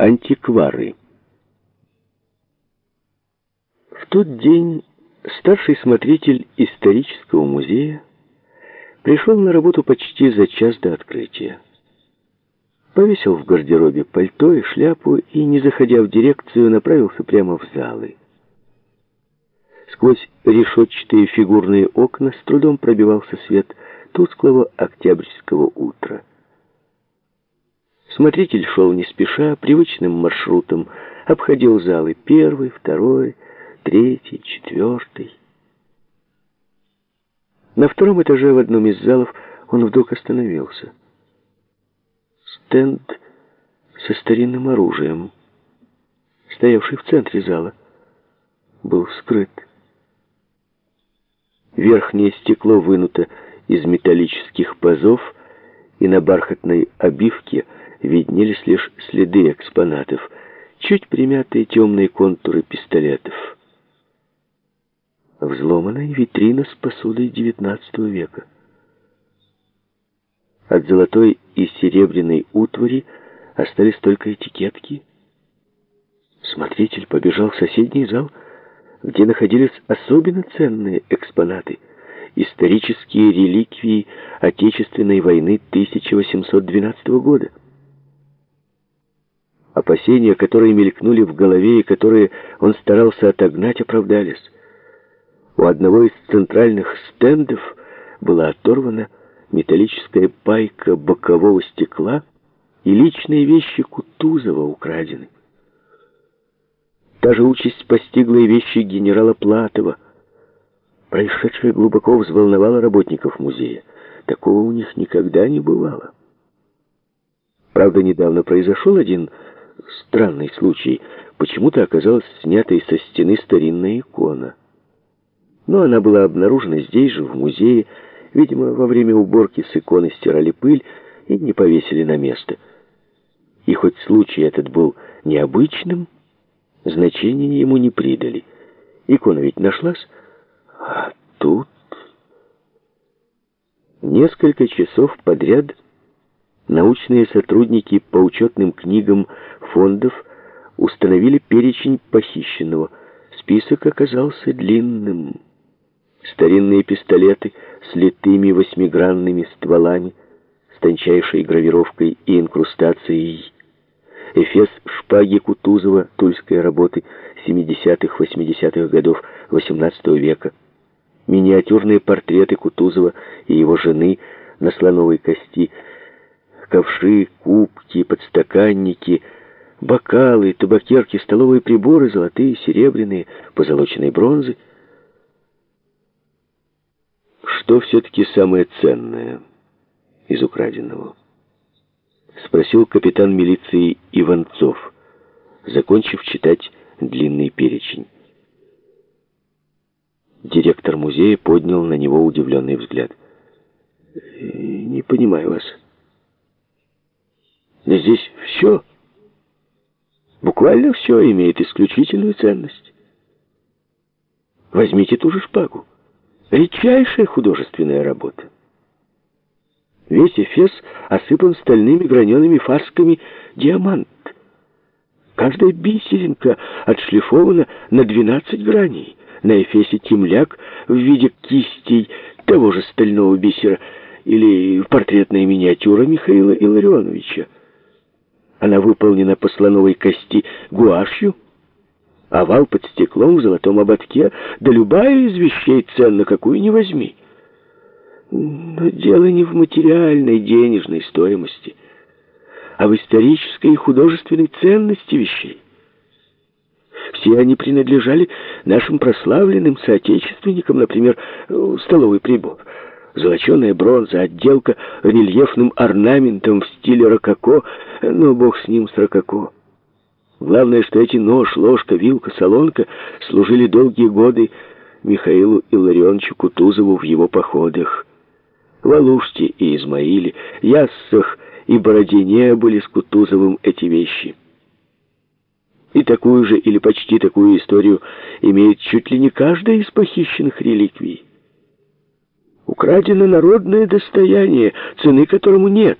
Антиквары. В тот день старший смотритель исторического музея пришел на работу почти за час до открытия. Повесил в гардеробе пальто и шляпу и, не заходя в дирекцию, направился прямо в залы. Сквозь решетчатые фигурные окна с трудом пробивался свет тусклого октябрьского утра. Смотритель шел не спеша, привычным маршрутом, обходил залы первый, второй, третий, четвертый. На втором этаже в одном из залов он вдруг остановился. Стенд со старинным оружием, стоявший в центре зала, был скрыт. Верхнее стекло вынуто из металлических пазов, и на бархатной обивке виднелись лишь следы экспонатов, чуть примятые темные контуры пистолетов. Взломанная витрина с посудой XIX века. От золотой и серебряной утвари остались только этикетки. Смотритель побежал в соседний зал, где находились особенно ценные экспонаты, исторические реликвии Отечественной войны 1812 года. Опасения, которые мелькнули в голове и которые он старался отогнать, оправдались. У одного из центральных стендов была оторвана металлическая пайка бокового стекла, и личные вещи Кутузова украдены. Та же участь постигла и вещи генерала Платова. Происшедшее глубоко взволновало работников музея. Такого у них никогда не бывало. Правда, недавно произошел один странный случай. Почему-то оказалась снятой со стены старинная икона. Но она была обнаружена здесь же, в музее. Видимо, во время уборки с иконы стирали пыль и не повесили на место. И хоть случай этот был необычным, значения ему не придали. Икона ведь нашлась, а тут... Несколько часов подряд научные сотрудники по учетным книгам фондов установили перечень похищенного. Список оказался длинным. Старинные пистолеты с литыми восьмигранными стволами, с тончайшей гравировкой и инкрустацией Эфес шпаги Кутузова тульской работы 70-80-х годов XVIII века. Миниатюрные портреты Кутузова и его жены на слоновой кости, ковши, кубки, подстаканники, бокалы, табакерки, столовые приборы, золотые, серебряные, позолоченной бронзы. Что все-таки самое ценное из украденного? Спросил капитан милиции Иванцов, закончив читать длинный перечень. Директор музея поднял на него удивленный взгляд. «Не понимаю вас. Здесь все, буквально все имеет исключительную ценность. Возьмите ту же шпагу. Редчайшая художественная работа. Весь Эфес осыпан стальными гранеными фасками диамант. Каждая бисеринка отшлифована на 12 граней. На Эфесе темляк в виде кистей того же стального бисера или портретная миниатюра Михаила Илларионовича. Она выполнена по слоновой кости гуашью, овал под стеклом в золотом ободке, да любая из вещей ценна, какую не возьми. Но дело не в материальной денежной стоимости, а в исторической и художественной ценности вещей. Все они принадлежали нашим прославленным соотечественникам, например, столовый прибор, золоченая бронза, отделка рельефным орнаментом в стиле рококо, но бог с ним с рококо. Главное, что эти нож, ложка, вилка, солонка служили долгие годы Михаилу Илларионовичу Кутузову в его походах. В Алуште и Измаиле, Яссах и Бородине были с Кутузовым эти вещи. И такую же или почти такую историю имеет чуть ли не каждая из похищенных реликвий. Украдено народное достояние, цены которому нет.